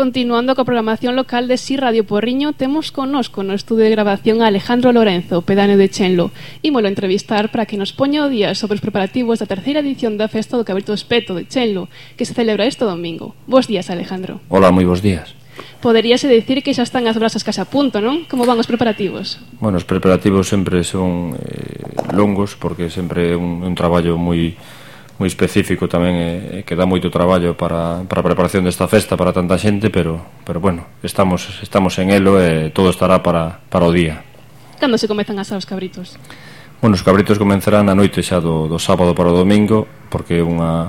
Continuando coa programación local de Si Radio Porriño, temos conosco no estudio de grabación a Alejandro Lorenzo, pedáneo de Chenlo. Ímolo entrevistar para que nos poña o día sobre os preparativos da terceira edición da Festa do Cabrito Espeto de Chenlo, que se celebra este domingo. Bos días, Alejandro. Hola, moi bos días. Poderíase decir que xa están as brasas case a punto, non? Como van os preparativos? Bueno, os preparativos sempre son eh, longos, porque sempre é un, un traballo moi... Muy moi específico tamén e, e que dá moito traballo para, para a preparación desta festa para tanta xente, pero pero bueno, estamos estamos en elo e todo estará para, para o día. Cando se comezan a asar os cabritos? Bueno, os cabritos comenzarán a noite xa do, do sábado para o domingo, porque é unha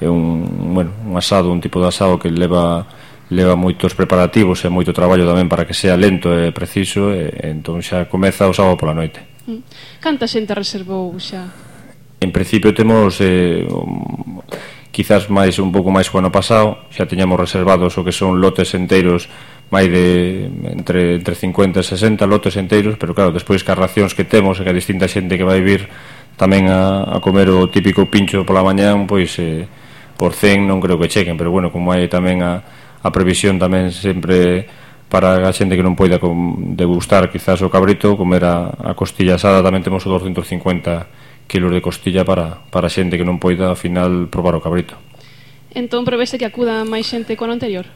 é un, bueno, un asado, un tipo de asado que leva leva moitos preparativos e moito traballo tamén para que sea lento e preciso, e, entón xa comeza o sábado pola noite. Mm. Canta xente reservou xa en principio temos eh, um, quizás máis un pouco máis o ano pasado, xa teñamos reservados o que son lotes enteiros máis de entre, entre 50 e 60 lotes enteiros, pero claro, despois que as racións que temos e que a distinta xente que vai vir tamén a, a comer o típico pincho pola mañán, pois eh, por 100 non creo que chequen, pero bueno, como hai tamén a, a previsión tamén sempre para a xente que non poida degustar quizás o cabrito, comer a, a costilla asada, tamén temos o 250 quilos de costilla para, para xente que non poida ao final probar o cabrito. Entón prevese que acuda máis xente con anterior?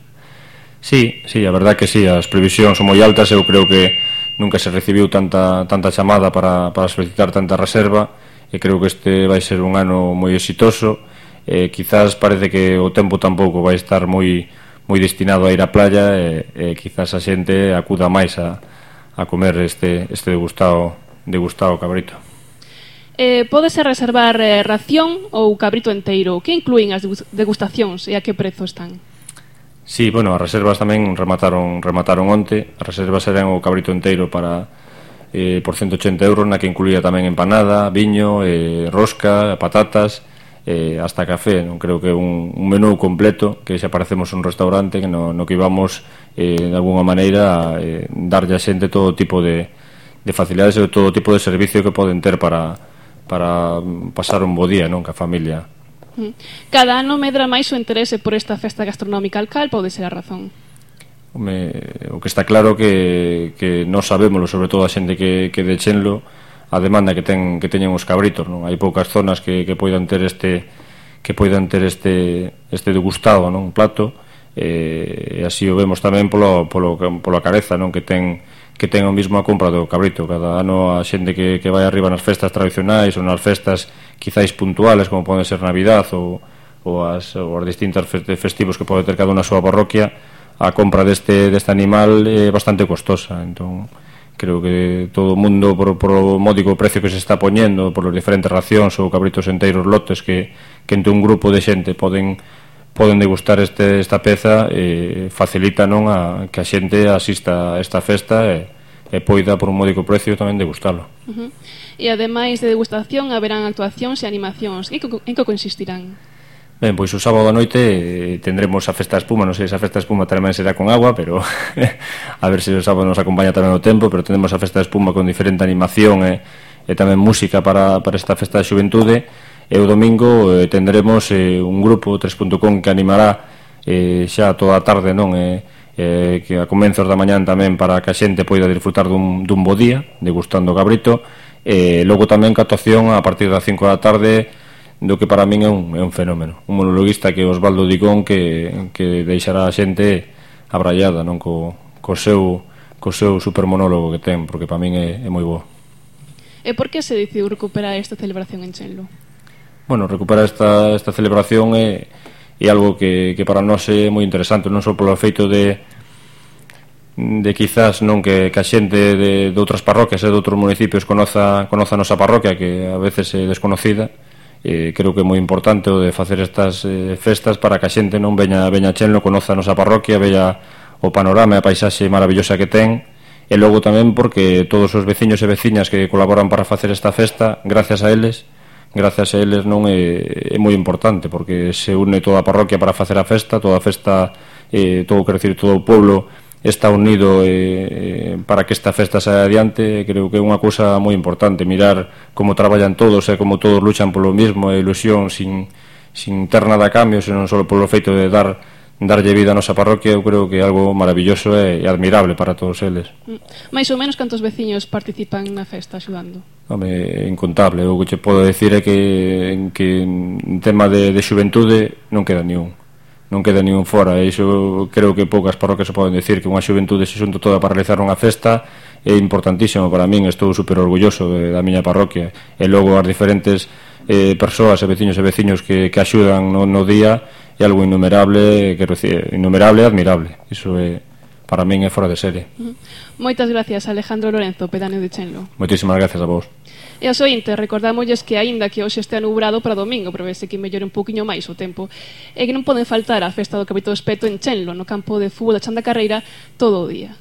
Sí, sí, a verdad que sí, as previsións son moi altas, eu creo que nunca se recibiu tanta, tanta chamada para, para solicitar tanta reserva e creo que este vai ser un ano moi exitoso eh, quizás parece que o tempo tampouco vai estar moi moi destinado a ir á playa e, e quizás a xente acuda máis a, a comer este, este degustado, degustado cabrito eh, pódese reservar eh, ración ou cabrito enteiro. Que incluín as degustacións e a que prezo están? Sí, bueno, as reservas tamén remataron remataron onte. As reservas eran o cabrito enteiro para eh, por 180 euros, na que incluía tamén empanada, viño, eh, rosca, patatas, eh, hasta café. Non creo que un, un menú completo que se aparecemos un restaurante que no, no que íbamos eh, de alguna maneira a, eh, darlle a xente todo tipo de, de facilidades e todo tipo de servicio que poden ter para, para pasar un bo día, non, ca familia. Mm. Cada ano medra máis o interese por esta festa gastronómica alcal, pode ser a razón. Home, o que está claro que, que non sabemos, sobre todo a xente que, que de Chenlo, a demanda que, ten, que teñen os cabritos, non? Hai poucas zonas que, que poidan ter este que poidan ter este este degustado, non, un plato, eh, e así o vemos tamén polo, polo, polo careza, non, que ten que ten o mismo a compra do cabrito. Cada ano a xente que, que vai arriba nas festas tradicionais ou nas festas quizáis puntuales como pode ser Navidad ou, ou, as, ou as distintas festivos que pode ter cada unha súa parroquia a compra deste, deste animal é bastante costosa. Entón creo que todo o mundo por, por o módico precio que se está poñendo por as diferentes racións ou cabritos enteiros lotes que, que entre un grupo de xente poden poden degustar este, esta peza e facilita non a, que a xente asista a esta festa e, e poida por un módico precio tamén degustalo. Uh -huh. E ademais de degustación haberán actuacións e animacións. En que, en que consistirán? Ben, pois o sábado a noite eh, tendremos a festa de espuma, non sei se a festa de espuma tamén será con agua, pero a ver se o sábado nos acompaña tamén o tempo, pero tendremos a festa de espuma con diferente animación e, e tamén música para, para esta festa de xuventude, e o domingo eh, tendremos eh, un grupo 3.com que animará eh, xa toda a tarde non? Eh, eh, que a comenzos da mañán tamén para que a xente poida disfrutar dun, dun bo día degustando cabrito. E eh, logo tamén que actuación a partir das 5 da tarde do que para min é un, é un fenómeno. Un monologuista que Osvaldo Dicón que, que deixará a xente abrallada non? Co, co seu co seu supermonólogo que ten porque para min é, é moi bo. E por que se decidiu recuperar esta celebración en Chenlo? bueno, recuperar esta, esta celebración é, é algo que, que para nós é moi interesante, non só polo feito de de quizás non que, que a xente de, de outras parroquias e de outros municipios conoza, conoza a nosa parroquia que a veces é desconocida eh, creo que é moi importante o de facer estas eh, festas para que a xente non veña, veña a Chenlo conoza a nosa parroquia veña o panorama e a paisaxe maravillosa que ten e logo tamén porque todos os veciños e veciñas que colaboran para facer esta festa gracias a eles gracias a eles non é, eh, é moi importante porque se une toda a parroquia para facer a festa toda a festa, eh, todo, quero decir, todo o pueblo está unido eh, eh, para que esta festa saia adiante. Creo que é unha cousa moi importante mirar como traballan todos e eh, como todos luchan polo mismo e ilusión sin, sin ter nada a cambio senón só polo feito de dar darlle vida a nosa parroquia eu creo que é algo maravilloso eh, e admirable para todos eles Mais mm. ou menos cantos veciños participan na festa axudando? Home, incontable. O que che podo decir é que en, que en tema de, de xuventude non queda niún. Non queda niún fora. E iso creo que poucas parroquias se poden decir que unha xuventude se xunto toda para realizar unha festa é importantísimo para min, estou super orgulloso de, da miña parroquia e logo as diferentes eh, persoas e veciños e veciños que, que axudan no, no día é algo innumerable, que dicir, innumerable e admirable iso é, para min é fora de serie. Mm-hmm. Moitas gracias, Alejandro Lorenzo, pedáneo de Chenlo. Moitísimas gracias a vos. E aos ointes, recordámolles que aínda que hoxe estea nubrado para domingo, pero vese que mellore un poquinho máis o tempo, e que non poden faltar a festa do Capito Espeto en Chenlo, no campo de fútbol da Chanda Carreira, todo o día.